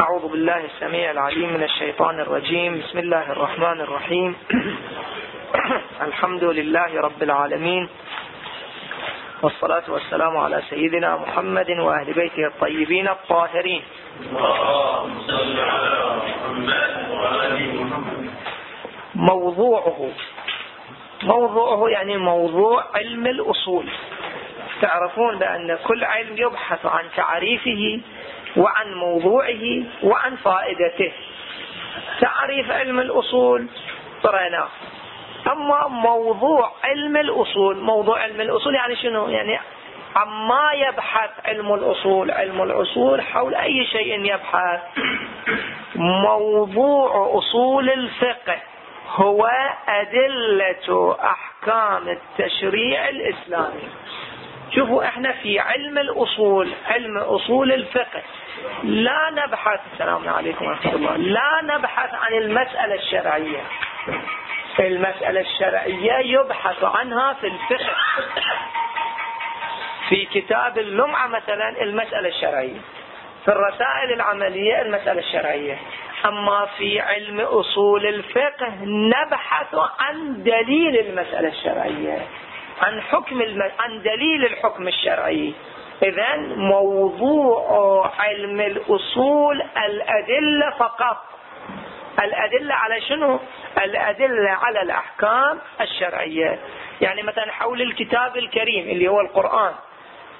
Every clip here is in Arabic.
أعوذ بالله السميع العليم من الشيطان الرجيم. بسم الله الرحمن الرحيم. الحمد لله رب العالمين. والصلاة والسلام على سيدنا محمد وأهل بيته الطيبين الطاهرين. موضوعه. موضوعه يعني موضوع علم الأصول. تعرفون بأن كل علم يبحث عن تعريفه وعن موضوعه وعن فائدته. تعريف علم الأصول قرأناه أما موضوع علم الأصول موضوع علم الأصول يعني شنو؟ يعني عما يبحث علم الأصول علم الأصول حول أي شيء يبحث. موضوع أصول الفقه هو أدلة أحكام التشريع الإسلامي. شوفوا إحنا في علم الأصول علم أصول الفقه. لا نبحث السلام عليكم ورحمة الله. لا نبحث عن المسألة الشرعية. المسألة الشرعية يبحث عنها في الفقه. في كتاب اللمعة مثلا المسألة الشرعية. في الرسائل العملية المسألة الشرعية. أما في علم أصول الفقه نبحث عن دليل المسألة الشرعية. عن حكم الم... عن دليل الحكم الشرعي. إذا موضوع علم الأصول الأدلة فقط. الأدلة على شنو؟ الأدلة على الأحكام الشرعية. يعني مثلا حول الكتاب الكريم اللي هو القرآن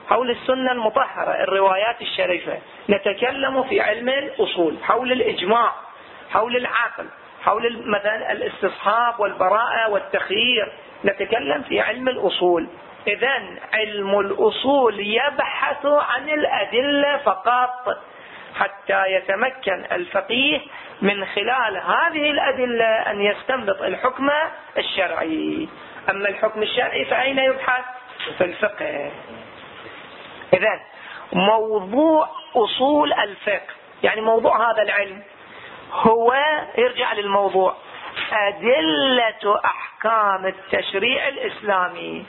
حول السنة المطهرة الروايات الشريفة. نتكلم في علم الأصول حول الإجماع حول العقل حول مثلا الاستصحاب والبراءة والتخيير. نتكلم في علم الأصول. إذا علم الأصول يبحث عن الأدلة فقط حتى يتمكن الفقيه من خلال هذه الأدلة أن يستنبط الحكم الشرعي. أما الحكم الشرعي فأين يبحث؟ في الفقه. إذا موضوع أصول الفقه يعني موضوع هذا العلم هو يرجع للموضوع أدلة أحكام التشريع الإسلامي.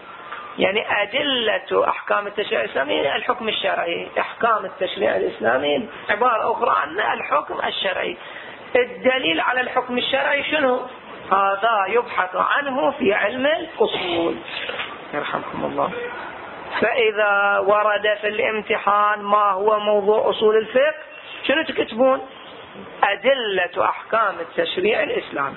يعني أدلة أحكام التشريع الإسلامي الحكم الشرعي. أحكام التشريع الإسلامي عبارة أخرى عن الحكم الشرعي. الدليل على الحكم الشرعي شنو؟ هذا يبحث عنه في علم الأصول. يرحمكم الله. فإذا ورد في الامتحان ما هو موضوع أصول الفقه شنو تكتبون؟ أدلة أحكام التشريع الإسلامي.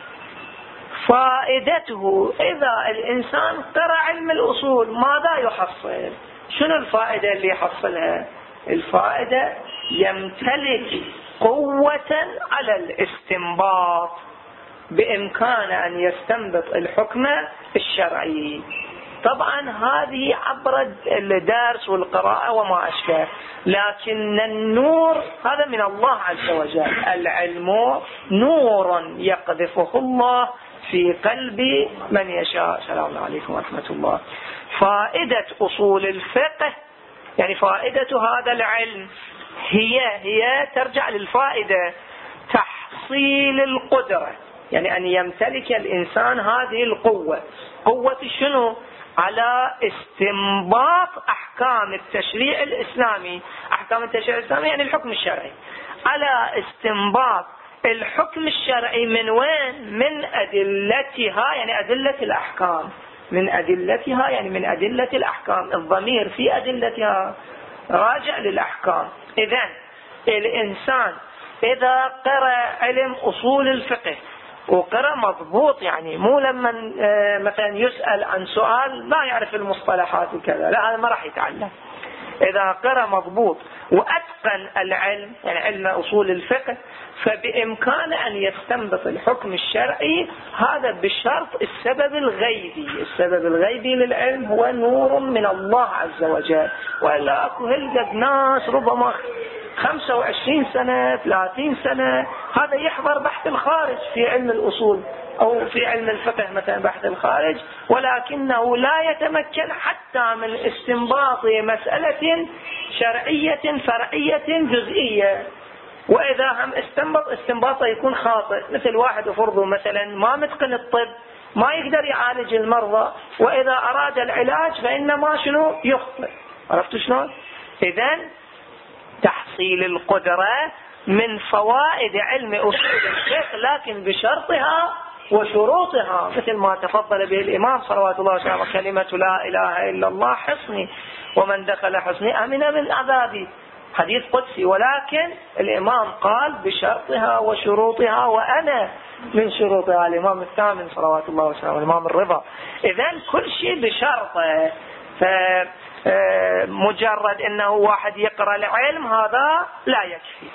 فائدته إذا الإنسان قرأ علم الأصول ماذا يحصل؟ شنو الفائدة اللي يحصلها؟ الفائدة يمتلك قوة على الاستنباط بإمكان أن يستنبط الحكم الشرعي. طبعا هذه عبر الدرس والقراءة وما أشبه لكن النور هذا من الله عز وجل. العلم نور يقذفه الله في قلب من يشاء. السلام عليكم ورحمة الله. فائدة أصول الفقه يعني فائدة هذا العلم هي هي ترجع للفائدة تحصيل القدرة. يعني أن يمتلك الإنسان هذه القوة. قوة شنو؟ على استنباط أحكام التشريع الإسلامي. أحكام التشريع الإسلامي يعني الحكم الشرعي. على استنباط الحكم الشرعي من وين من أدلتها يعني أدلة الأحكام. من أدلتها يعني من أدلة الأحكام. الضمير في أدلتها راجع للأحكام. إذا الإنسان إذا قرأ علم أصول الفقه وقرأ مضبوط يعني مو لما آه، مثلا يسأل عن سؤال ما يعرف المصطلحات وكذا لا هذا ما راح يتعلم. إذا قرأ مضبوط وأتقن العلم يعني علم أصول الفقه فبإمكان أن يستنبط الحكم الشرعي هذا بشرط السبب الغيبي. السبب الغيبي للعلم هو نور من الله عز وجل. وإلا أكو هلقد ناس ربما 25 سنة 30 سنة هذا يحضر بحث الخارج في علم الأصول. أو في علم الفقه مثلا بحث الخارج ولكنه لا يتمكن حتى من استنباط مسألة شرعية فرعية جزئية. وإذا هم استنبط استنباطه يكون خاطئ مثل واحد فرضه مثلا ما متقن الطب ما يقدر يعالج المرضى وإذا أراد العلاج فإنما شنو؟ يخطئ. عرفتوا شلون؟ إذا تحصيل القدرة من فوائد علم أصول الفقه لكن بشرطها وشروطها مثل ما تفضل به الإمام صلوات الله وسلامه كلمة لا إله إلا الله حصني. ومن دخل حصني أمن من عذابي. حديث قدسي. ولكن الإمام قال بشرطها وشروطها وأنا من شروطها. الإمام الثامن صلوات الله وسلامه الإمام الرضا. إذا كل شيء بشرطه. فمجرد أنه واحد يقرأ العلم هذا لا يكفي.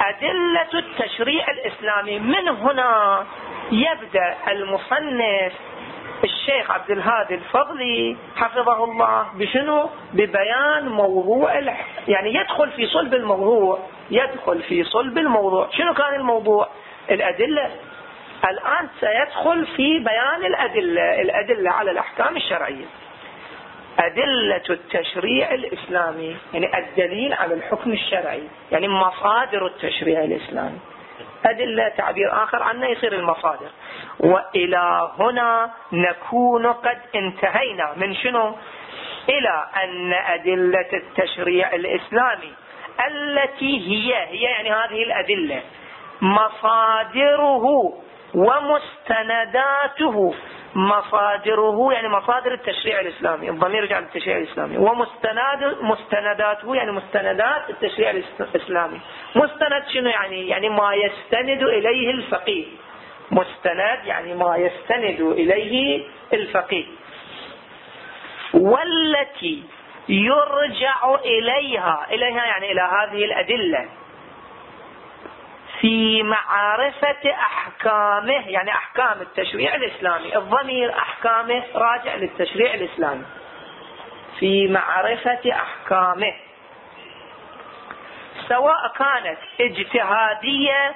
أدلة التشريع الإسلامي من هنا يبدأ المصنف الشيخ عبد الهادي الفضلي حفظه الله بشنو؟ ببيان موضوع يعني يدخل في صلب الموضوع يدخل في صلب الموضوع. شنو كان الموضوع؟ الأدلة. الآن سيدخل في بيان الأدلة الأدلة على الأحكام الشرعية. أدلة التشريع الإسلامي يعني الدليل على الحكم الشرعي يعني مصادر التشريع الإسلامي. أدلة تعبير آخر عنه يصير المصادر. وإلى هنا نكون قد انتهينا. من شنو؟ إلى أن أدلة التشريع الإسلامي التي هي هي يعني هذه الأدلة مصادره ومستنداته مصادره يعني مصادر التشريع الإسلامي الضمير يرجع للتشريع الإسلامي. ومستند مستنداته يعني مستندات التشريع الإسلامي. مستند شنو يعني؟ يعني ما يستند إليه الفقيه. مستند يعني ما يستند إليه الفقيه. والتي يرجع إليها إليها يعني إلى هذه الأدلة. في معرفة أحكامه يعني أحكام التشريع الإسلامي. الضمير أحكامه راجع للتشريع الإسلامي. في معرفة أحكامه. سواء كانت اجتهادية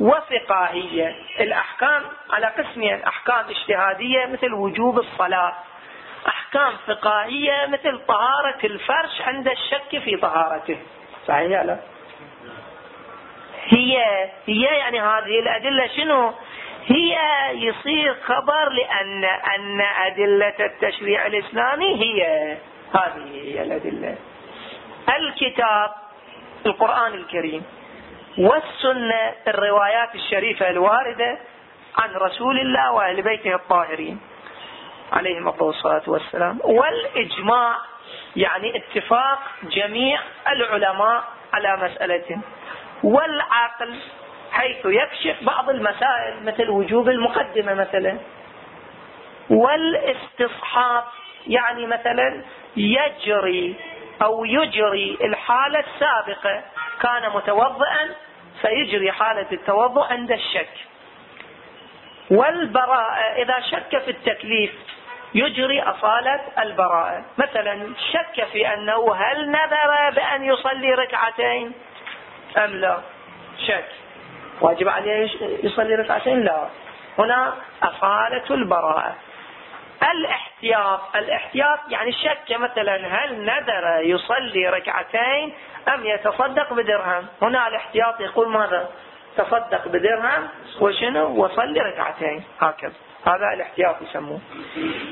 وفقاهية. الأحكام على قسمين أحكام اجتهادية مثل وجوب الصلاة أحكام فقاهية مثل طهارة الفرش عند الشك في طهارته. صحيح لا؟ هي هي يعني هذه الأدلة شنو؟ هي يصير خبر لأن أن أدلة التشريع الإسلامي هي هذه هي الأدلة. الكتاب القرآن الكريم والسنة الروايات الشريفة الواردة عن رسول الله وأهل بيته الطاهرين عليهم الصلاة والسلام. والإجماع يعني اتفاق جميع العلماء على مسألة والعقل حيث يكشف بعض المسائل مثل وجوب المقدمة مثلا. والاستصحاب يعني مثلا يجري أو يجري الحالة السابقة. كان متوضئا فيجري حالة التوضؤ عند الشك. والبراءة إذا شك في التكليف يجري أصالة البراءة. مثلا شك في أنه هل نذر بأن يصلي ركعتين؟ أم لا؟ شك. واجب عليه يصلي ركعتين؟ لا. هنا أصالة البراءة. الاحتياط الاحتياط يعني شك مثلا هل نذر يصلي ركعتين أم يتصدق بدرهم؟ هنا الاحتياط يقول ماذا؟ تصدق بدرهم وشنو؟ وصلي ركعتين. هكذا. هذا الاحتياط يسموه.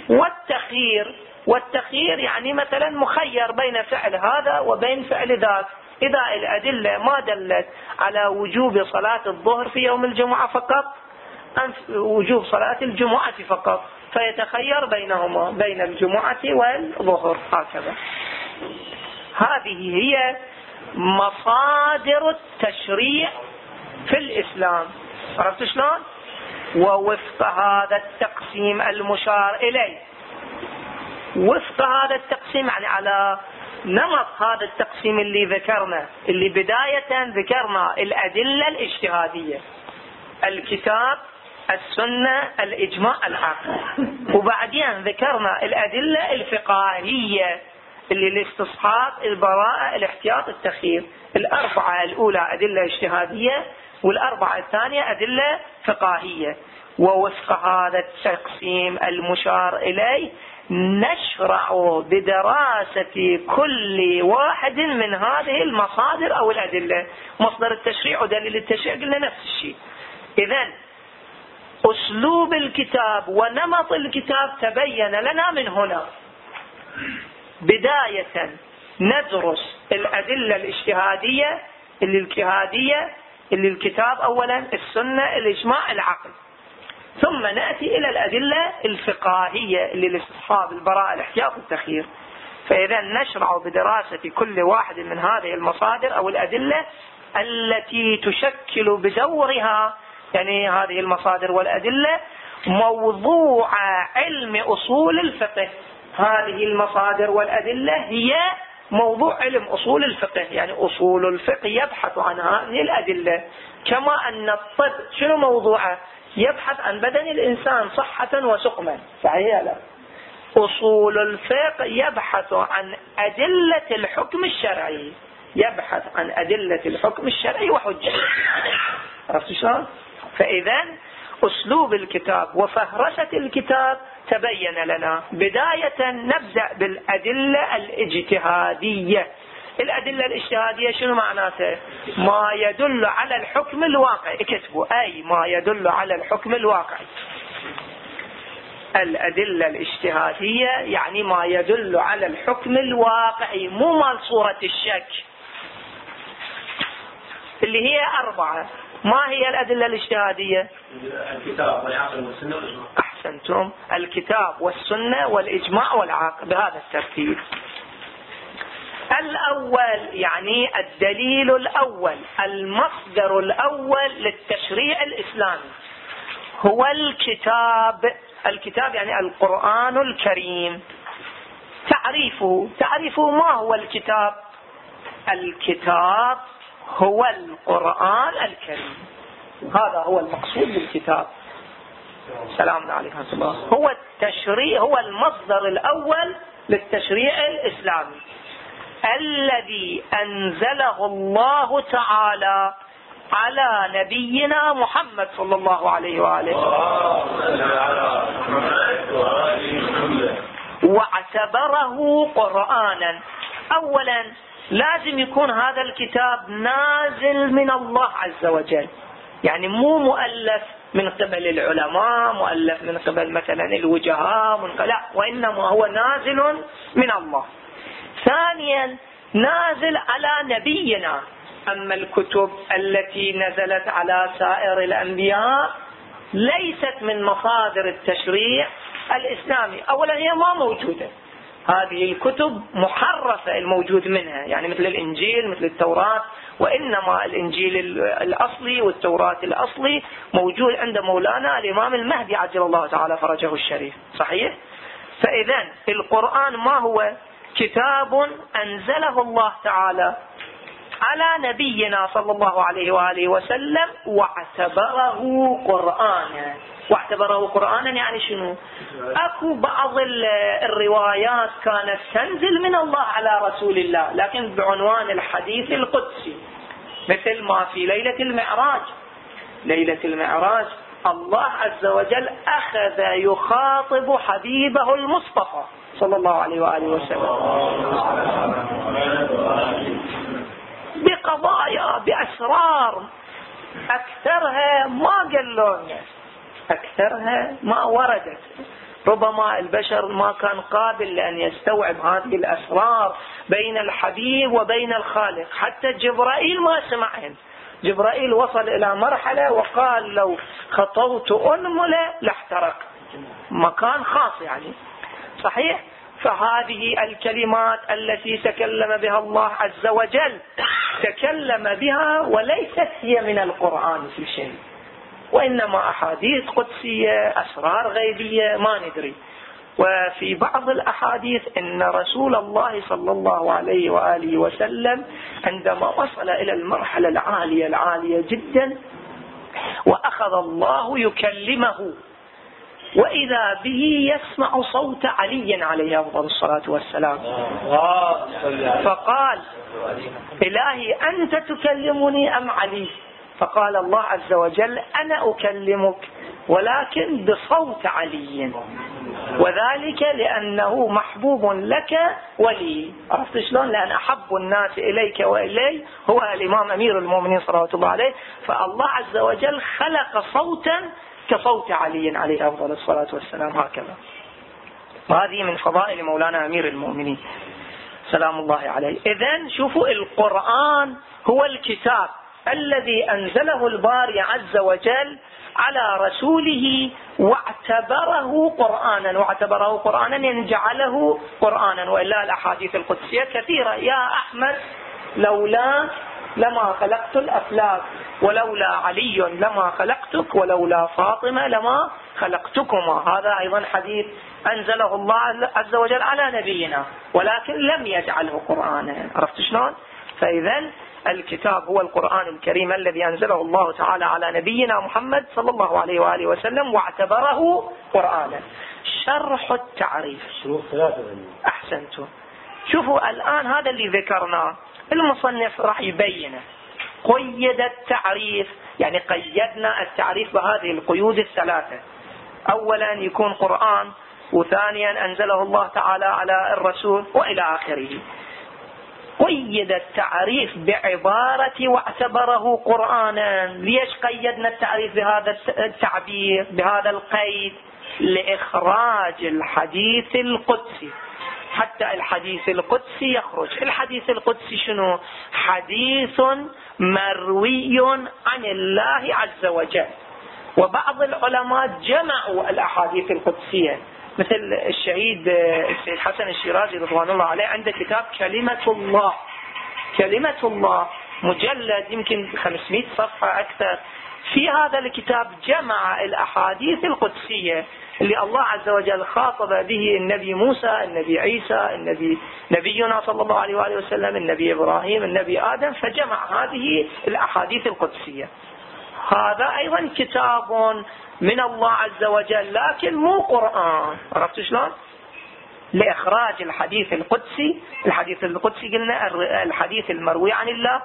والتخيير والتخيير يعني مثلا مخير بين فعل هذا وبين فعل ذاك. إذا الأدلة ما دلت على وجوب صلاة الظهر في يوم الجمعة فقط أم وجوب صلاة الجمعة فقط. فيتخير بينهما بين الجمعة والظهر. هكذا. هذه هي مصادر التشريع في الإسلام. عرفت شلون؟ ووفق هذا التقسيم المشار إليه. وفق هذا التقسيم يعني على نمط هذا التقسيم اللي ذكرنا اللي بداية ذكرنا الأدلة الاجتهادية. الكتاب السنة الإجماع العقل وبعدين ذكرنا الأدلة الفقهية اللي الاستصحاب البراءة الاحتياط التخيير. الأربعة الأولى أدلة اجتهادية والأربعة الثانية أدلة فقهية ووفق هذا التقسيم المشار إليه نشرع بدراسة كل واحد من هذه المصادر أو الأدلة. مصدر التشريع ودليل التشريع قلنا نفس الشيء. إذا أسلوب الكتاب ونمط الكتاب تبين لنا من هنا. بداية ندرس الأدلة الاجتهادية اللي الجهادية اللي الكتاب أولا السنة الإجماع العقل. ثم نأتي إلى الأدلة الفقاهية اللي لاستصحاب البراءة الاحتياط التخيير. فإذا نشرع بدراسة كل واحد من هذه المصادر أو الأدلة التي تشكل بدورها يعني هذه المصادر والأدلة موضوع علم أصول الفقه. هذه المصادر والأدلة هي موضوع علم أصول الفقه يعني أصول الفقه يبحث عن هذه الأدلة. كما أن الطب شنو موضوعه؟ يبحث عن بدن الإنسان صحة وسقما. صحيح لا. أصول الفقه يبحث عن أدلة الحكم الشرعي. يبحث عن أدلة الحكم الشرعي وحجته عرفت شلون؟ فإذا أسلوب الكتاب وفهرسة الكتاب تبين لنا بداية نبدأ بالأدلة الاجتهادية. الأدلة الإجتهادية شنو معناته ما يدل على الحكم الواقعي اكتبوا. أي ما يدل على الحكم الواقعي الأدلة الإجتهادية يعني ما يدل على الحكم الواقعي مو مال صورة الشك. اللي هي أربعة. ما هي الأدلة الإجتهادية؟ الكتاب والعقل والسنة والإجماع. أحسنتم. الكتاب والسنة والإجماع والعقل. بهذا الترتيب. الأول يعني الدليل الأول المصدر الأول للتشريع الإسلامي. هو الكتاب الكتاب يعني القرآن الكريم. تعريفه تعريفه ما هو الكتاب؟ الكتاب هو القرآن الكريم. هذا هو المقصود بالكتاب. سلام عليكم هو التشريع هو المصدر الأول للتشريع الإسلامي. الذي أنزله الله تعالى على نبينا محمد صلى الله عليه وآله. وأعتبره قرآنا. أولا لازم يكون هذا الكتاب نازل من الله عز وجل. يعني مو مؤلف من قبل العلماء مؤلف من قبل مثلا الوجهاء لا وإنما هو نازل من الله. ثانيا نازل على نبينا. أما الكتب التي نزلت على سائر الأنبياء ليست من مصادر التشريع الإسلامي. أولا هي ما موجودة. هذه الكتب محرفة الموجود منها يعني مثل الإنجيل مثل التوراة وإنما الإنجيل الأصلي والتوراة الأصلي موجود عند مولانا الإمام المهدي عجل الله تعالى فرجه الشريف. صحيح؟ فإذا القرآن ما هو كتاب أنزله الله تعالى على نبينا صلى الله عليه وآله وسلم واعتبره قرآنا. واعتبره قرآنا يعني شنو؟ أكو بعض الروايات كانت تنزل من الله على رسول الله لكن بعنوان الحديث القدسي. مثل ما في ليلة المعراج. ليلة المعراج الله عز وجل أخذ يخاطب حبيبه المصطفى. صلى الله عليه وآله وسلم. بقضايا بأسرار. أكثرها ما قال أكثرها ما وردت. ربما البشر ما كان قابل لأن يستوعب هذه الأسرار بين الحبيب وبين الخالق. حتى جبرائيل ما سمعهن جبرائيل وصل إلى مرحلة وقال لو خطوت أنملة لاحترق. مكان خاص يعني. صحيح فهذه الكلمات التي تكلم بها الله عز وجل تكلم بها وليست هي من القرآن في شيء وإنما أحاديث قدسية أسرار غيبية ما ندري. وفي بعض الأحاديث أن رسول الله صلى الله عليه وآله وسلم عندما وصل إلى المرحلة العالية العالية جدا وأخذ الله يكلمه. وإذا به يسمع صوت علي عليه أفضل الصلاة والسلام. فقال إلهي أنت تكلمني أم علي؟ فقال الله عز وجل أنا أكلمك ولكن بصوت علي. وذلك لأنه محبوب لك ولي. عرفت شلون؟ لأن أحب الناس إليك وإلي هو الإمام أمير المؤمنين صلى الله عليه. فالله عز وجل خلق صوتا كصوت علي عليه أفضل الصلاة والسلام هكذا. وهذه من فضائل مولانا أمير المؤمنين. سلام الله عليه. إذا شوفوا القرآن هو الكتاب الذي أنزله الباري عز وجل على رسوله واعتبره قرآنا واعتبره قرآنا يعني جعله قرآنا. وإلا الأحاديث القدسية كثيرة. يا أحمد لولا لما خلقت الأفلاك ولولا علي لما خلقتك ولولا فاطمة لما خلقتكما. هذا أيضا حديث أنزله الله عز وجل على نبينا ولكن لم يجعله قرآنا. عرفت شلون؟ فإذا الكتاب هو القرآن الكريم الذي أنزله الله تعالى على نبينا محمد صلى الله عليه وآله وسلم واعتبره قرآنا. شرح التعريف. أحسنتم. شوفوا الآن هذا اللي ذكرناه. المصنف راح يبينه. قيد التعريف يعني قيدنا التعريف بهذه القيود الثلاثة. أولا يكون قرآن وثانيا أنزله الله تعالى على الرسول وإلى آخره. قيد التعريف بعبارة واعتبره قرآنا. ليش قيدنا التعريف بهذا التعبير بهذا القيد؟ لإخراج الحديث القدسي. حتى الحديث القدسي يخرج. الحديث القدسي شنو؟ حديث مروي عن الله عز وجل. وبعض العلماء جمعوا الأحاديث القدسية. مثل الشهيد السيد حسن الشيرازي رضوان الله عليه عنده كتاب كلمة الله. كلمة الله مجلد يمكن 500 صفحة أكثر. في هذا الكتاب جمع الأحاديث القدسية. اللي الله عز وجل خاطب به النبي موسى النبي عيسى النبي نبينا صلى الله عليه وآله وسلم النبي إبراهيم النبي آدم فجمع هذه الأحاديث القدسية. هذا أيضا كتاب من الله عز وجل لكن مو قرآن. عرفت شلون؟ لإخراج الحديث القدسي. الحديث القدسي قلنا الحديث المروي عن الله.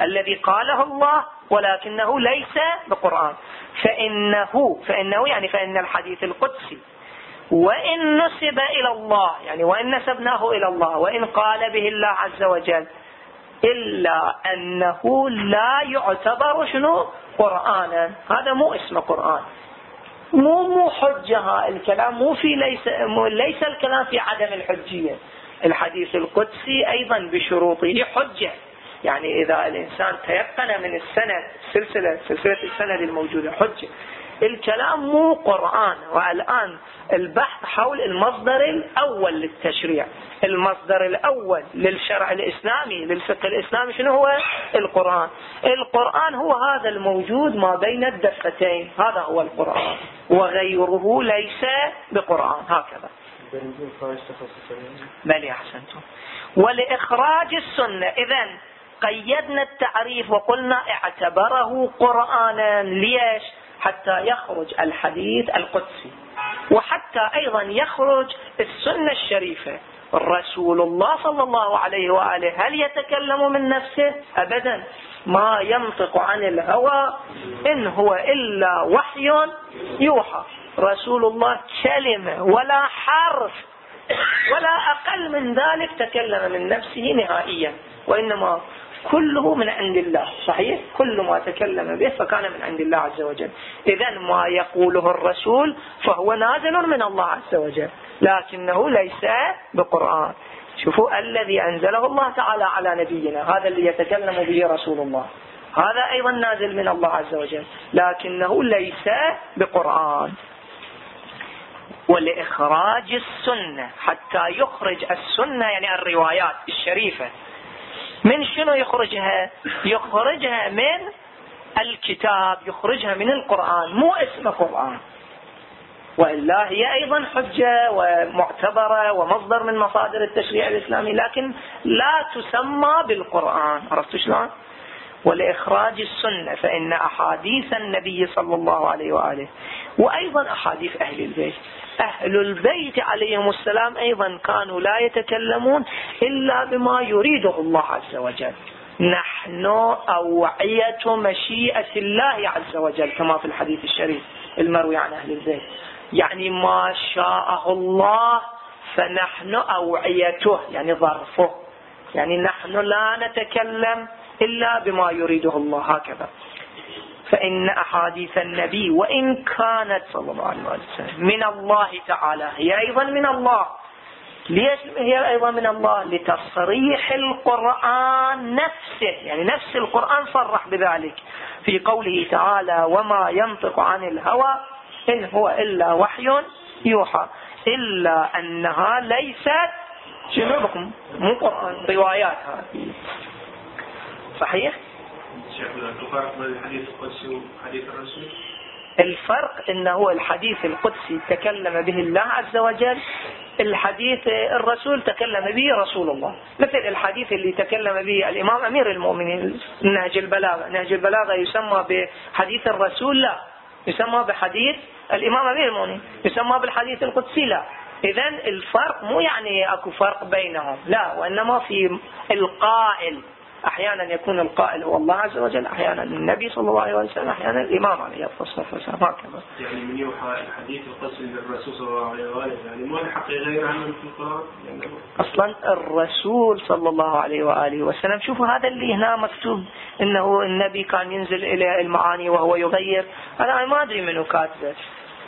الذي قاله الله ولكنه ليس بقرآن. فإنه فإنه يعني فإن الحديث القدسي. وإن نسب إلى الله يعني وإن نسبناه إلى الله وإن قال به الله عز وجل إلا أنه لا يعتبر شنو؟ قرآنا. هذا مو اسمه قرآن. مو مو حجة الكلام مو في ليس مو ليس الكلام في عدم الحجية. الحديث القدسي أيضا بشروطه حجة. يعني إذا الإنسان تيقن من السند سلسلة سلسلة السند الموجودة. حجة الكلام مو قرآن. والآن البحث حول المصدر الأول للتشريع. المصدر الأول للشرع الإسلامي للفقه الإسلامي شنو هو؟ القرآن. القرآن هو هذا الموجود ما بين الدفتين. هذا هو القرآن. وغيره ليس بقرآن. هكذا. بل أحسنتم ولإخراج السنة. إذا قيدنا التعريف وقلنا اعتبره قرآنا ليش؟ حتى يخرج الحديث القدسي. وحتى أيضا يخرج السنة الشريفة. رسول الله صلى الله عليه وآله هل يتكلم من نفسه؟ أبدا. ما ينطق عن الهوى إن هو إلا وحي يوحى. رسول الله كلمة ولا حرف ولا أقل من ذلك تكلم من نفسه نهائيا. وإنما كله من عند الله صحيح؟ كل ما تكلم به فكان من عند الله عز وجل. إذا ما يقوله الرسول فهو نازل من الله عز وجل لكنه ليس بقرآن. شوفوا الذي أنزله الله تعالى على نبينا هذا اللي يتكلم به رسول الله. هذا أيضا نازل من الله عز وجل لكنه ليس بقرآن. ولإخراج السنة حتى يخرج السنة يعني الروايات الشريفة. من شنو يخرجها؟ يخرجها من الكتاب يخرجها من القرآن مو اسم قرآن وإلا هي أيضا حجة ومعتبرة ومصدر من مصادر التشريع الإسلامي لكن لا تسمى بالقرآن. عرفت شلون؟ ولإخراج السنة فإن أحاديث النبي صلى الله عليه وآله وأيضا أحاديث أهل البيت. أهل البيت عليهم السلام أيضا كانوا لا يتكلمون إلا بما يريده الله عز وجل. نحن أوعية مشيئة الله عز وجل كما في الحديث الشريف المروي عن أهل البيت. يعني ما شاءه الله فنحن أوعيته يعني ظرفه. يعني نحن لا نتكلم إلا بما يريده الله هكذا. فإن أحاديث النبي وإن كانت صلى الله عليه وسلم من الله تعالى هي أيضا من الله. ليش هي أيضا من الله؟ لتصريح القرآن نفسه يعني نفس القرآن صرح بذلك. في قوله تعالى وما ينطق عن الهوى إن هو إلا وحي يوحى. إلا أنها ليست شنو بكم؟ مو قرآن روايات هذه. صحيح؟ الفرق الفرق انه الحديث القدسي تكلم به الله عز وجل الحديث الرسول تكلم به رسول الله. مثل الحديث اللي تكلم به الإمام أمير المؤمنين نهج البلاغة. نهج البلاغة يسمى بحديث الرسول؟ لا. يسمى بحديث الإمام أمير المؤمنين. يسمى بالحديث القدسي؟ لا. اذا الفرق مو يعني أكو فرق بينهم. لا وإنما في القائل. أحيانا يكون القائل هو الله عز وجل أحيانا النبي صلى الله عليه وسلم أحيانا الإمام عليه الصلاة والسلام هكذا. يعني من يوحى الحديث القدسي للرسول صلى الله عليه وآله يعني ما الحق غير عنه في القرآن؟ يعني أصلا الرسول صلى الله عليه وآله وسلم شوفوا هذا اللي هنا مكتوب إنه النبي كان ينزل إلى المعاني وهو يغير. أنا ما أدري منه كاتبه.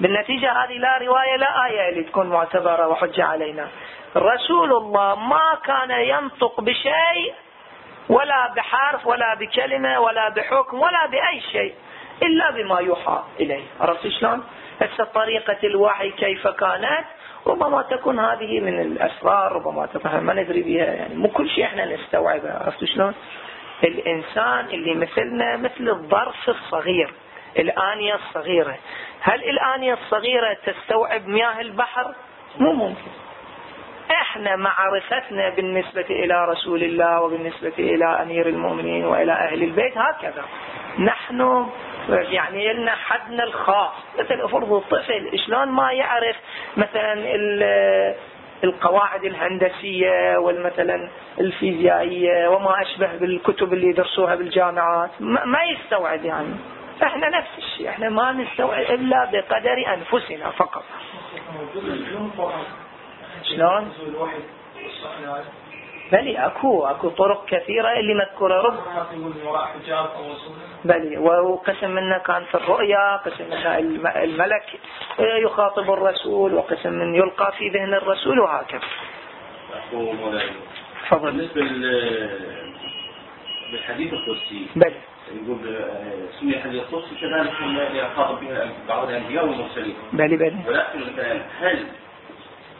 بالنتيجة هذه لا رواية لا آية اللي تكون معتبرة وحجة علينا. رسول الله ما كان ينطق بشيء ولا بحرف ولا بكلمة ولا بحكم ولا بأي شيء إلا بما يوحى إليه. عرفت شلون؟ هسه طريقة الوحي كيف كانت؟ ربما تكون هذه من الأسرار ربما تكون ما ندري بها يعني مو كل شيء إحنا نستوعبها. عرفت شلون؟ الإنسان اللي مثلنا مثل الظرف الصغير الآنية الصغيرة. هل الآنية الصغيرة تستوعب مياه البحر؟ مو ممكن. إحنا معرفتنا بالنسبة إلى رسول الله وبالنسبة إلى أمير المؤمنين وإلى أهل البيت هكذا. نحن يعني لنا حدنا الخاص. مثل أفرض الطفل شلون ما يعرف مثلا القواعد الهندسية والمثلا الفيزيائية وما أشبه بالكتب اللي يدرسوها بالجامعات. ما يستوعب يعني. إحنا نفس الشيء. إحنا ما نستوعب إلا بقدر أنفسنا فقط. شلون؟ بلي اكو اكو طرق كثيرة اللي مذكورة. رب. بلي وقسم منا كان في الرؤيا قسم منا الملك يخاطب الرسول وقسم من يلقى في ذهن الرسول وهكذا. تفضل. بالنسبة بالحديث القدسي بلي. يقول سمي الحديث القدسي كذلك يخاطب بها بعض الأنبياء والمرسلين. بلي بلي. ولكن مثلا هل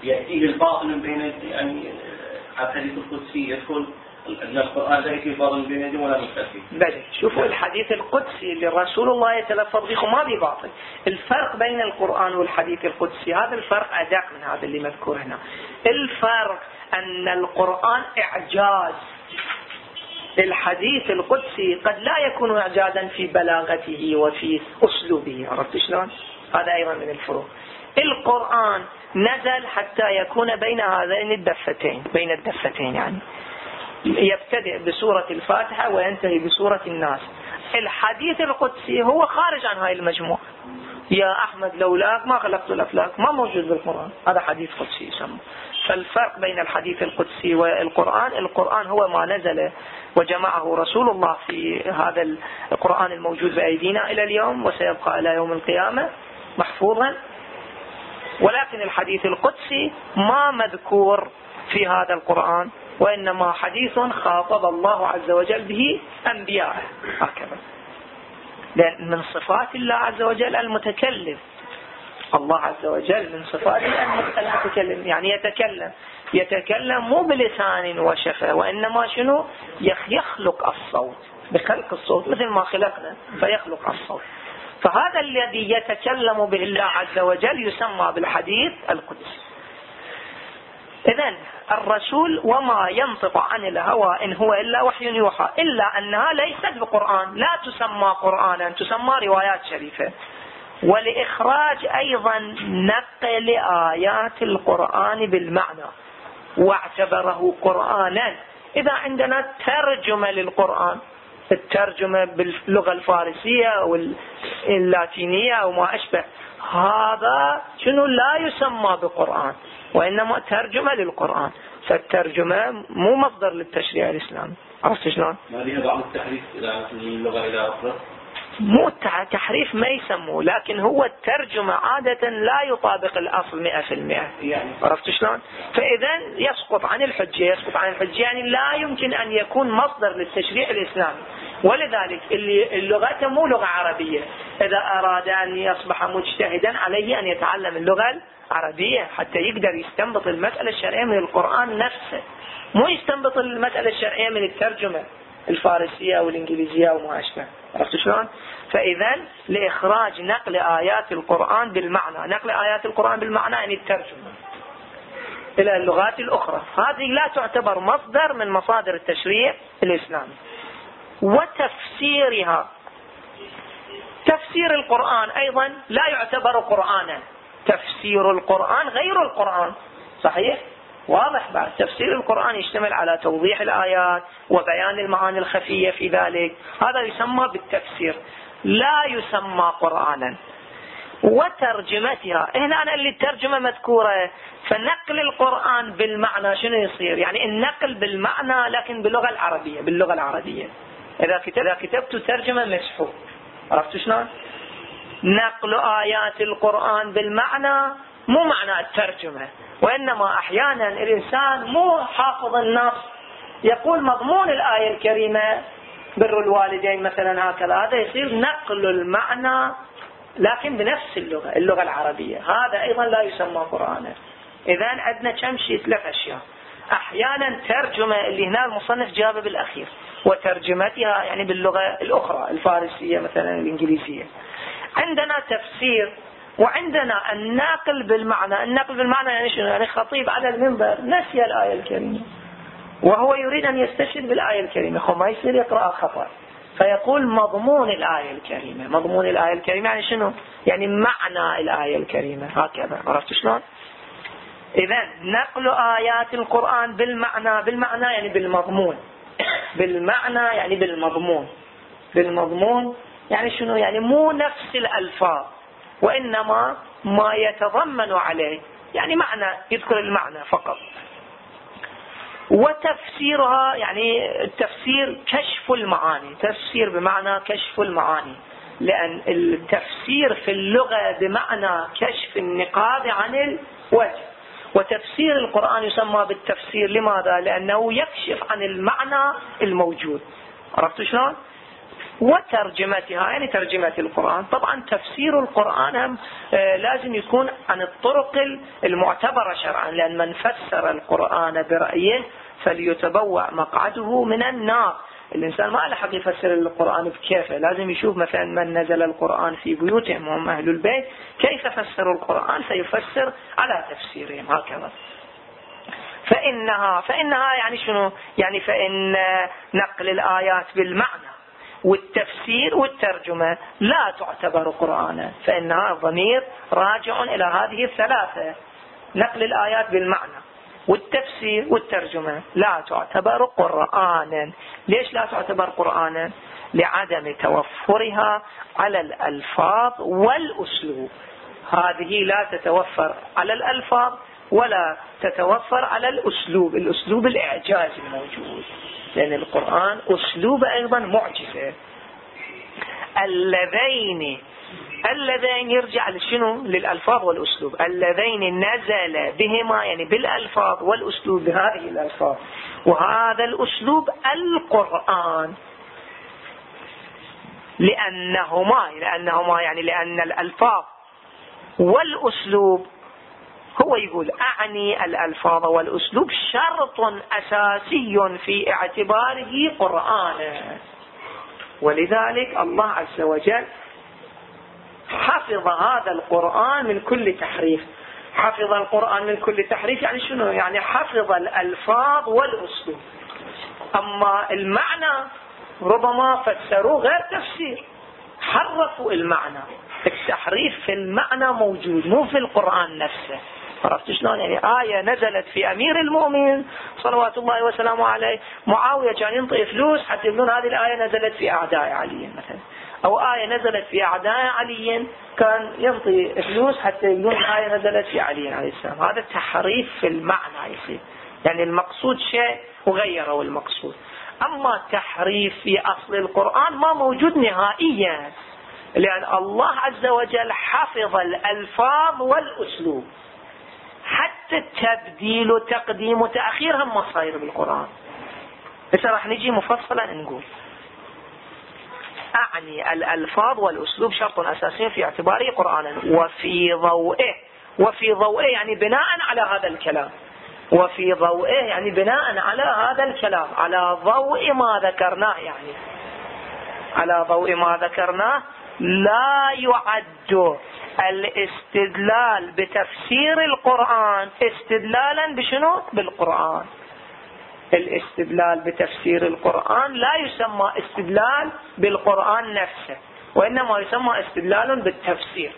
يأتيه الباطل من بين يعني الحديث القدسي يدخل أن القرآن الباطل من بين يديه ولا من شوفوا الحديث القدسي اللي الرسول الله يتلفظ به ما بباطل الفرق بين القرآن والحديث القدسي هذا الفرق أدق من هذا اللي مذكور هنا. الفرق أن القرآن إعجاز. الحديث القدسي قد لا يكون إعجازا في بلاغته وفي أسلوبه. عرفت شلون؟ هذا أيضا من الفروق. القرآن نزل حتى يكون بين هذين الدفتين بين الدفتين يعني. يبتدئ بسورة الفاتحة وينتهي بسورة الناس. الحديث القدسي هو خارج عن هاي المجموعة. يا أحمد لولاك ما خلقت الأفلاك ما موجود بالقرآن. هذا حديث قدسي يسمى. فالفرق بين الحديث القدسي والقرآن القرآن هو ما نزل وجمعه رسول الله في هذا القرآن الموجود بأيدينا إلى اليوم وسيبقى إلى يوم القيامة محفوظا. ولكن الحديث القدسي ما مذكور في هذا القرآن وإنما حديث خاطب الله عز وجل به أنبياءه. هكذا. لأن من صفات الله عز وجل المتكلم. الله عز وجل من صفاته المتكلم يعني يتكلم. يتكلم مو بلسان وشفة وإنما شنو؟ يخلق الصوت. بخلق الصوت مثل ما خلقنا فيخلق الصوت. فهذا الذي يتكلم به الله عز وجل يسمى بالحديث القدسي إذا الرسول وما ينطق عن الهوى إن هو إلا وحي يوحى إلا أنها ليست بقرآن لا تسمى قرآنا تسمى روايات شريفة. ولإخراج أيضا نقل آيات القرآن بالمعنى واعتبره قرآنا. إذا عندنا ترجمة للقرآن الترجمة باللغة الفارسية أو اللاتينية أو ما أشبه. هذا شنو لا يسمى بقرآن وإنما ترجمة للقرآن. فالترجمة مو مصدر للتشريع الإسلامي. عرفت شلون؟ ما بها بعض التحريف إلى اللغة إلى أخرى؟ مو تحريف ما يسموه لكن هو الترجمة عادة لا يطابق الأصل مئة في المئة. يعني؟ عرفت شلون؟ فإذا يسقط عن الحجة يسقط عن الحجة يعني لا يمكن أن يكون مصدر للتشريع الإسلامي. ولذلك اللي اللغة مو لغة عربية. إذا أراد أن يصبح مجتهدا عليه أن يتعلم اللغة العربية حتى يقدر يستنبط المسألة الشرعية من القرآن نفسه. مو يستنبط المسألة الشرعية من الترجمة الفارسية والإنجليزية وما أشبه. عرفت شلون؟ فإذا لإخراج نقل آيات القرآن بالمعنى. نقل آيات القرآن بالمعنى يعني الترجمة. إلى اللغات الأخرى. هذه لا تعتبر مصدر من مصادر التشريع الإسلامي. وتفسيرها. تفسير القرآن أيضا لا يعتبر قرآنا. تفسير القرآن غير القرآن. صحيح؟ واضح بعد. تفسير القرآن يشتمل على توضيح الآيات وبيان المعاني الخفية في ذلك. هذا يسمى بالتفسير. لا يسمى قرآنا. وترجمتها. هنا أنا اللي الترجمة مذكورة. فنقل القرآن بالمعنى شنو يصير؟ يعني النقل بالمعنى لكن باللغة العربية باللغة العربية. إذا كتبت ترجمة مسحوق عرفت شلون؟ نقل آيات القرآن بالمعنى مو معنى الترجمة. وإنما أحيانا الإنسان مو حافظ النص. يقول مضمون الآية الكريمة بر الوالدين مثلا هكذا. هذا يصير نقل المعنى لكن بنفس اللغة اللغة العربية. هذا أيضا لا يسمى قرآنا. إذا عندنا كم شيء؟ ثلاث أشياء. أحيانا ترجمة اللي هنا المصنف جابه بالأخير وترجمتها يعني باللغة الأخرى الفارسية مثلا الإنجليزية. عندنا تفسير وعندنا الناقل بالمعنى. النقل بالمعنى يعني شنو؟ يعني خطيب على المنبر نسي الآية الكريمة. وهو يريد أن يستشهد بالآية الكريمة. خو ما يصير يقرأ خطأ. فيقول مضمون الآية الكريمة. مضمون الآية الكريمة يعني شنو؟ يعني معنى الآية الكريمة. هكذا. عرفت شلون؟ إذا نقل آيات القرآن بالمعنى بالمعنى يعني بالمضمون. بالمعنى يعني بالمضمون. بالمضمون يعني شنو؟ يعني مو نفس الألفاظ وإنما ما يتضمن عليه. يعني معنى يذكر المعنى فقط. وتفسيرها يعني التفسير كشف المعاني. تفسير بمعنى كشف المعاني. لأن التفسير في اللغة بمعنى كشف النقاب عن الوجه. وتفسير القرآن يسمى بالتفسير لماذا؟ لأنه يكشف عن المعنى الموجود. عرفت شلون؟ وترجمتها يعني ترجمة القرآن. طبعا تفسير القرآن هم آه، لازم يكون عن الطرق المعتبرة شرعا لأن من فسر القرآن برأيه فليتبوع مقعده من النار. الإنسان ما له حق يفسر القرآن بكيفه. لازم يشوف مثلا من نزل القرآن في بيوتهم وهم أهل البيت كيف فسروا القرآن؟ فيفسر على تفسيرهم هكذا. فإنها فإنها يعني شنو؟ يعني فإن نقل الآيات بالمعنى والتفسير والترجمة لا تعتبر قرآنا. فإنها ضمير راجع إلى هذه الثلاثة. نقل الآيات بالمعنى. والتفسير والترجمة لا تعتبر قرآنا. ليش لا تعتبر قرآنا؟ لعدم توفرها على الألفاظ والأسلوب. هذه لا تتوفر على الألفاظ ولا تتوفر على الأسلوب. الأسلوب الإعجازي الموجود لأن القرآن أسلوب أيضا معجزة. اللذين اللذين يرجع لشنو؟ للألفاظ والأسلوب. اللذين نزل بهما يعني بالألفاظ والأسلوب بهذه الألفاظ. وهذا الأسلوب القرآن. لأنهما لأنهما يعني لأن الألفاظ والأسلوب هو يقول أعني الألفاظ والأسلوب شرط أساسي في اعتباره قرآنا. ولذلك الله عز وجل حفظ هذا القرآن من كل تحريف. حفظ القرآن من كل تحريف يعني شنو؟ يعني حفظ الألفاظ والأسلوب. أما المعنى ربما فسروه غير تفسير. حرفوا المعنى. التحريف في المعنى موجود مو في القرآن نفسه. عرفت شلون يعني؟ آية نزلت في أمير المؤمنين صلوات الله وسلامه عليه. معاوية كان ينطي فلوس حتى يقولون هذه الآية نزلت في أعداء علي مثلا. أو آية نزلت في أعداء علي كان ينطي فلوس حتى يقولون آية نزلت في علي عليه السلام. هذا تحريف في المعنى يصير. يعني المقصود شيء وغيروا المقصود أما تحريف في أصل القرآن ما موجود نهائيا لأن الله عز وجل حفظ الألفاظ والأسلوب. حتى التبديل وتقديم وتأخير هم ما صاير بالقرآن. هسه راح نجي مفصلا نقول. أعني الألفاظ والأسلوب شرط أساسي في اعتباره قرآنا وفي ضوئه. وفي ضوئه يعني بناء على هذا الكلام. وفي ضوئه يعني بناء على هذا الكلام. على ضوء ما ذكرناه يعني. على ضوء ما ذكرناه لا يعد الاستدلال بتفسير القرآن استدلالا بشنو؟ بالقرآن. الاستدلال بتفسير القرآن لا يسمى استدلال بالقرآن نفسه وإنما يسمى استدلال بالتفسير.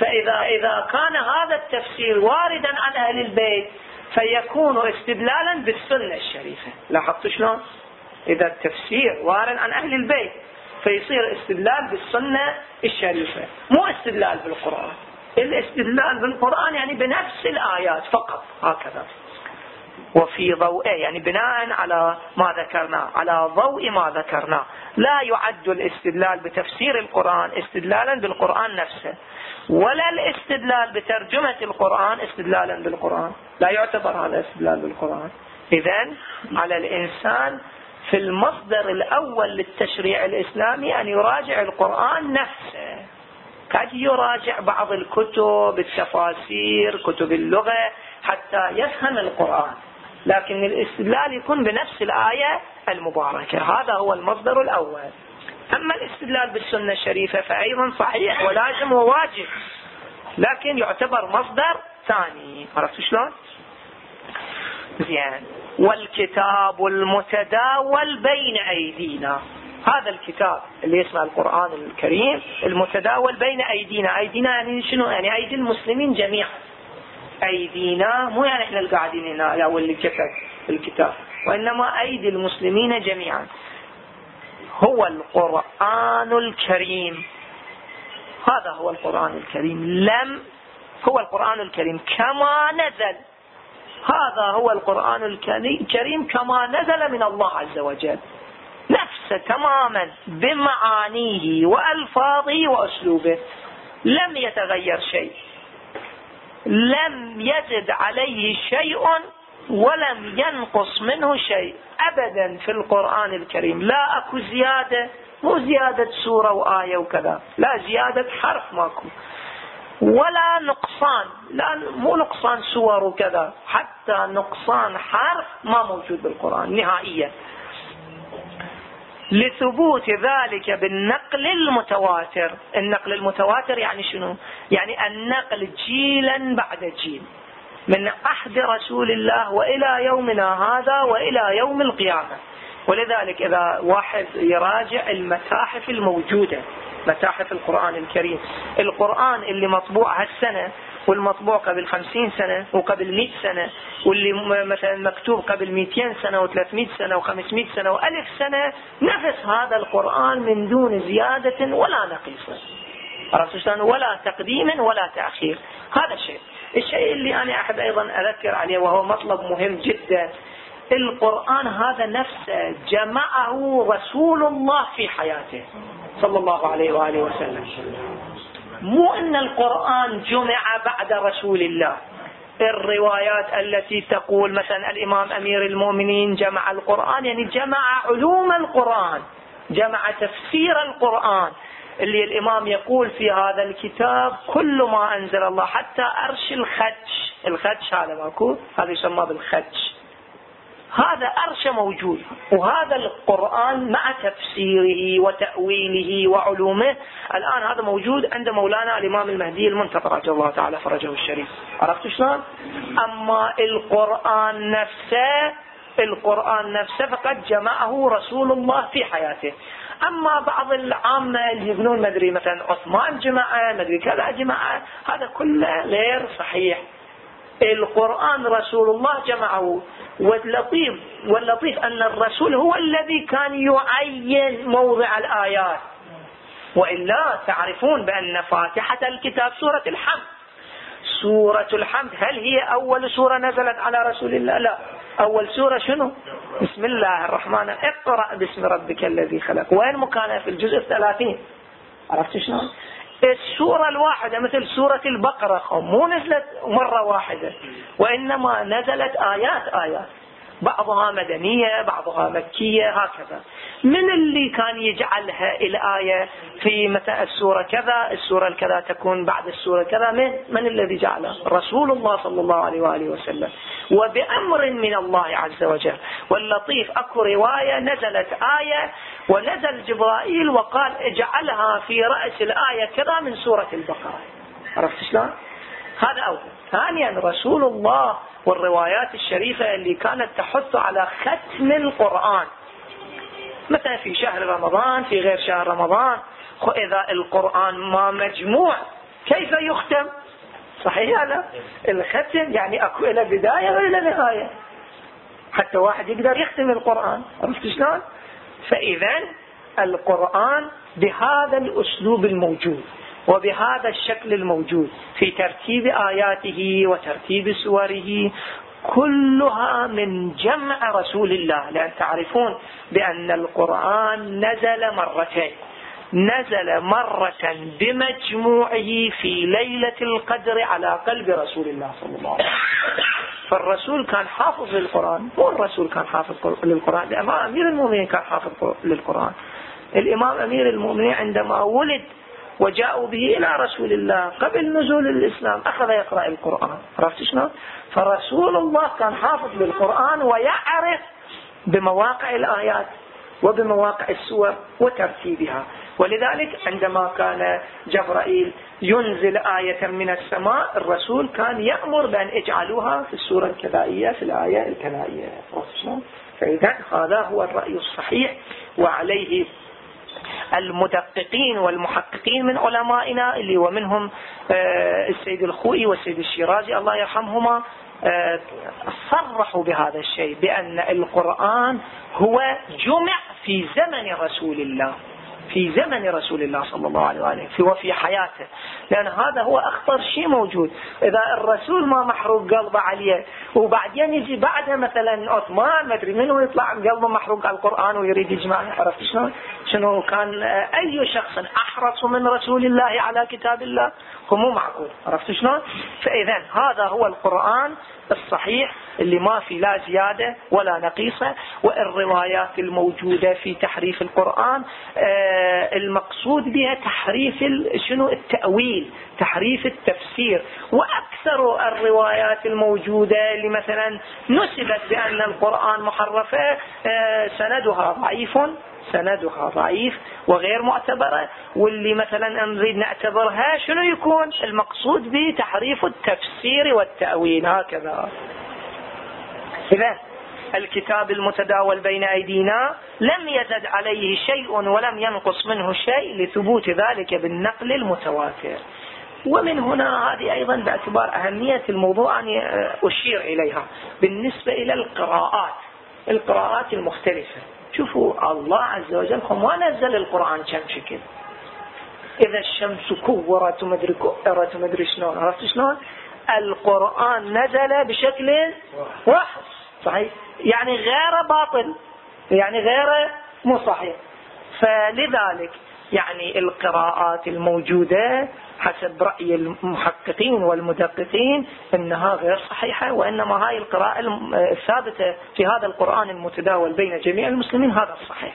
فإذا إذا كان هذا التفسير واردا عن أهل البيت فيكون استدلالا بالسنة الشريفة. لاحظت شلون؟ إذا التفسير وارد عن أهل البيت فيصير استدلال بالسنة الشريفة مو استدلال بالقرآن. الاستدلال بالقرآن يعني بنفس الآيات فقط هكذا. وفي ضوء يعني بناء على ما ذكرناه على ضوء ما ذكرناه لا يعد الاستدلال بتفسير القرآن استدلالا بالقرآن نفسه ولا الاستدلال بترجمة القرآن استدلالا بالقرآن. لا يعتبر هذا استدلال بالقرآن. إذا على الإنسان في المصدر الأول للتشريع الإسلامي أن يراجع القرآن نفسه. قد يراجع بعض الكتب التفاسير كتب اللغة حتى يفهم القرآن. لكن الاستدلال يكون بنفس الآية المباركة. هذا هو المصدر الأول. أما الاستدلال بالسنة الشريفة فأيضا صحيح ولازم وواجب. لكن يعتبر مصدر ثاني. عرفت شلون؟ زين. والكتاب المتداول بين أيدينا. هذا الكتاب اللي اسمه القرآن الكريم المتداول بين أيدينا. أيدينا يعني شنو؟ يعني أيدي المسلمين جميعا. أيدينا مو يعني إحنا القاعدين هنا أو اللي كتب الكتاب. وإنما أيدي المسلمين جميعا. هو القرآن الكريم. هذا هو القرآن الكريم. لم هو القرآن الكريم. كما نزل هذا هو القرآن الكريم كما نزل من الله عز وجل. نفسه تماما بمعانيه وألفاظه وأسلوبه. لم يتغير شيء. لم يزد عليه شيء ولم ينقص منه شيء. أبدا في القرآن الكريم. لا أكو زيادة. مو زيادة سورة وآية وكذا. لا زيادة حرف ماكو. ولا نقصان. لا مو نقصان سور وكذا. حتى نقصان حرف ما موجود بالقرآن نهائيا. لثبوت ذلك بالنقل المتواتر. النقل المتواتر يعني شنو؟ يعني النقل جيلا بعد جيل. من عهد رسول الله وإلى يومنا هذا وإلى يوم القيامة. ولذلك إذا واحد يراجع المتاحف الموجودة متاحف القرآن الكريم. القرآن اللي مطبوع هالسنة والمطبوع قبل خمسين سنة وقبل مئة سنة واللي مثلا مكتوب قبل مئتين سنة وثلاثمئة سنة وخمسمئة سنة وألف سنة نفس هذا القرآن من دون زيادة ولا نقيصة. عرفت شلون؟ ولا تقديم ولا تأخير. هذا الشيء. الشيء اللي أنا أحب أيضا أذكر عليه وهو مطلب مهم جدا. القرآن هذا نفسه جمعه رسول الله في حياته. صلى الله عليه وآله وسلم. مو أن القرآن جمع بعد رسول الله. الروايات التي تقول مثلا الإمام أمير المؤمنين جمع القرآن يعني جمع علوم القرآن جمع تفسير القرآن. اللي الإمام يقول في هذا الكتاب كل ما أنزل الله حتى أرش الخدش الخدش هذا ماكو؟ هذا يسمى بالخدش هذا أرش موجود. وهذا القرآن مع تفسيره وتأويله وعلومه الآن هذا موجود عند مولانا الإمام المهدي المنتظر رضي الله تعالى فرجه الشريف. عرفت شلون؟ أما القرآن نفسه القرآن نفسه فقد جمعه رسول الله في حياته. أما بعض العامة اللي يقولون مدري مثلا عثمان جماعة مدري كذا جماعة هذا كله غير صحيح. القرآن رسول الله جمعه. واللطيف واللطيف أن الرسول هو الذي كان يعين موضع الآيات. وإلا تعرفون بأن فاتحة الكتاب سورة الحمد. سورة الحمد هل هي أول سورة نزلت على رسول الله؟ لا. أول سورة شنو؟ بسم الله الرحمن اقرأ باسم ربك الذي خلق. وين مكانها؟ في الجزء الثلاثين. عرفت شلون؟ السورة الواحدة مثل سورة البقرة مو نزلت مرة واحدة وإنما نزلت آيات آيات. بعضها مدنية بعضها مكية هكذا. من اللي كان يجعلها الآية في مثلا السورة كذا؟ السورة الكذا تكون بعد السورة كذا. من من الذي جعلها؟ رسول الله صلى الله عليه وآله وسلم. وبأمر من الله عز وجل. واللطيف أكو رواية نزلت آية ونزل جبرائيل وقال اجعلها في رأس الآية كذا من سورة البقرة. عرفت شلون؟ هذا أول. ثانيا رسول الله والروايات الشريفة اللي كانت تحث على ختم القرآن. مثلا في شهر رمضان في غير شهر رمضان إذا القرآن ما مجموع كيف يختم؟ صحيح لا؟ الختم يعني أكو إلى بداية وإلى نهاية. حتى واحد يقدر يختم القرآن. عرفت شلون؟ فإذا القرآن بهذا الأسلوب الموجود. وبهذا الشكل الموجود في ترتيب آياته وترتيب سوره كلها من جمع رسول الله. لأن تعرفون بأن القرآن نزل مرتين. نزل مرة بمجموعه في ليلة القدر على قلب رسول الله صلى الله عليه وسلم. فالرسول كان حافظ للقرآن مو الرسول كان حافظ للقرآن الإمام أمير المؤمنين كان حافظ للقرآن. الإمام أمير المؤمنين عندما ولد وجاءوا به إلى رسول الله قبل نزول الإسلام. أخذ يقرأ القرآن. عرفت شنو فرسول الله كان حافظ للقرآن ويعرف بمواقع الآيات وبمواقع السور وترتيبها. ولذلك عندما كان جبرائيل ينزل آية من السماء الرسول كان يأمر بأن اجعلوها في السورة الكذائية في الآية الكذائية فإذا هذا هو الرأي الصحيح وعليه المدققين والمحققين من علمائنا اللي ومنهم آه، السيد الخوئي والسيد الشيرازي الله يرحمهما آه، صرحوا بهذا الشيء بأن القرآن هو جمع في زمن رسول الله في زمن رسول الله صلى الله عليه وآله في وفي حياته لأن هذا هو أخطر شيء موجود إذا الرسول ما محروق قلبه عليه وبعدين يجي بعده مثلا عثمان ما أدري منو يطلع قلبه محروق على القرآن ويريد يجمع عرفت شلون؟ شنو كان أي شخص أحرص من رسول الله على كتاب الله هو مو معقول. عرفت شلون؟ فإذا هذا هو القرآن الصحيح اللي ما في لا زيادة ولا نقيصة والروايات الموجودة في تحريف القرآن آه، المقصود بها تحريف شنو؟ التأويل تحريف التفسير. وأكثر الروايات الموجودة اللي مثلا نسبت بأن القرآن محرفة آه، سندها ضعيف. سندها ضعيف وغير معتبرة واللي مثلا نريد نعتبرها شنو يكون؟ المقصود به تحريف التفسير والتأويل هكذا. إذا الكتاب المتداول بين أيدينا لم يزد عليه شيء ولم ينقص منه شيء لثبوت ذلك بالنقل المتواتر. ومن هنا هذه أيضا باعتبار أهمية الموضوع أن أشير إليها. بالنسبة إلى القراءات القراءات المختلفة. شوفوا الله عز وجل ما نزل القرآن كم شكل إذا الشمس كورت ومدري كورت ومدري شلون عرفت شلون؟ القرآن نزل بشكل واحد. صحيح؟ يعني غير باطل يعني غير مو صحيح. فلذلك يعني القراءات الموجودة حسب رأي المحققين والمدققين إنها غير صحيحة وإنما هاي القراءة الثابتة في هذا القرآن المتداول بين جميع المسلمين هذا الصحيح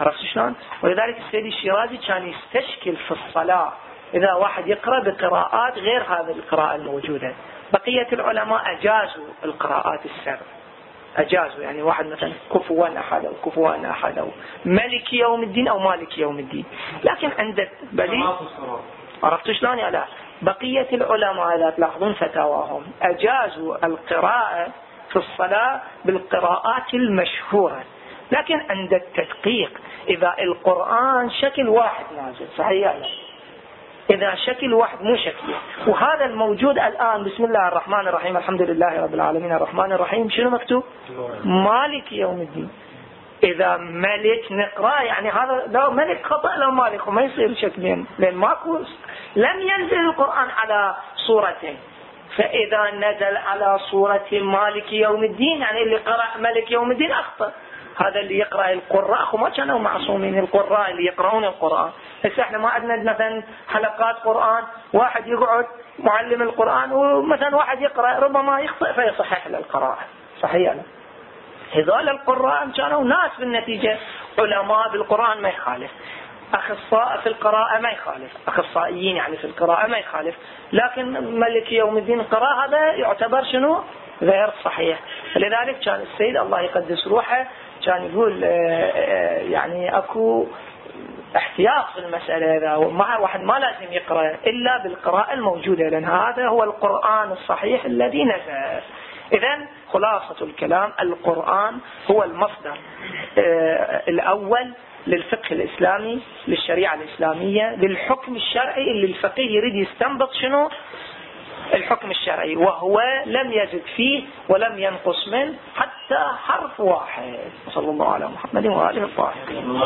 عرفت شلون؟ ولذلك السيد الشيرازي كان يستشكل في الصلاة إذا واحد يقرأ بقراءات غير هذه القراءة الموجودة. بقية العلماء أجازوا القراءات السبع أجازوا يعني واحد مثلا كفوا أحد أو كفوا أحد أو ملك يوم الدين أو مالك يوم الدين. لكن عند بلي عرفت شلون يا لا؟ بقية العلماء إذا تلاحظون فتاواهم أجازوا القراءة في الصلاة بالقراءات المشهورة. لكن عند التدقيق إذا القرآن شكل واحد نازل صحيح لا؟ إذا شكل واحد مو شكل. وهذا الموجود الآن بسم الله الرحمن الرحيم الحمد لله رب العالمين الرحمن الرحيم شنو مكتوب؟ مالك يوم الدين. إذا ملك نقرأ يعني هذا لو ملك خطأ لو مالك وما يصير شكلين لأن ماكو لم ينزل القرآن على صورتين فإذا نزل على صورة مالك يوم الدين يعني اللي قرأ ملك يوم الدين أخطأ. هذا اللي يقرأ القراء. أخو ما كانوا معصومين. القراء اللي يقرؤون القرآن. هسه إحنا ما عندنا مثلا حلقات قرآن. واحد يقعد معلم القرآن ومثلا واحد يقرأ ربما يخطئ فيصحح له القراءة. صحيح؟ يعني هذول القراء كانوا ناس بالنتيجة علماء بالقرآن ما يخالف. أخصاء في القراءة ما يخالف. أخصائيين يعني في القراءة ما يخالف. لكن ملك يوم الدين القراءة هذا يعتبر شنو؟ غير صحيح. لذلك كان السيد الله يقدس روحه كان يقول آه، آه، يعني أكو احتياط في المسألة هذا ومع واحد ما لازم يقرأ إلا بالقراءة الموجودة لأن هذا هو القرآن الصحيح الذي نزل. إذا خلاصة الكلام القرآن هو المصدر آه، الأول للفقه الإسلامي للشريعة الإسلامية للحكم الشرعي اللي الفقيه يريد يستنبط شنو؟ الحكم الشرعي وهو لم يزد فيه ولم ينقص منه حتى حرف واحد. صلى الله على محمد وآله الطاهرين.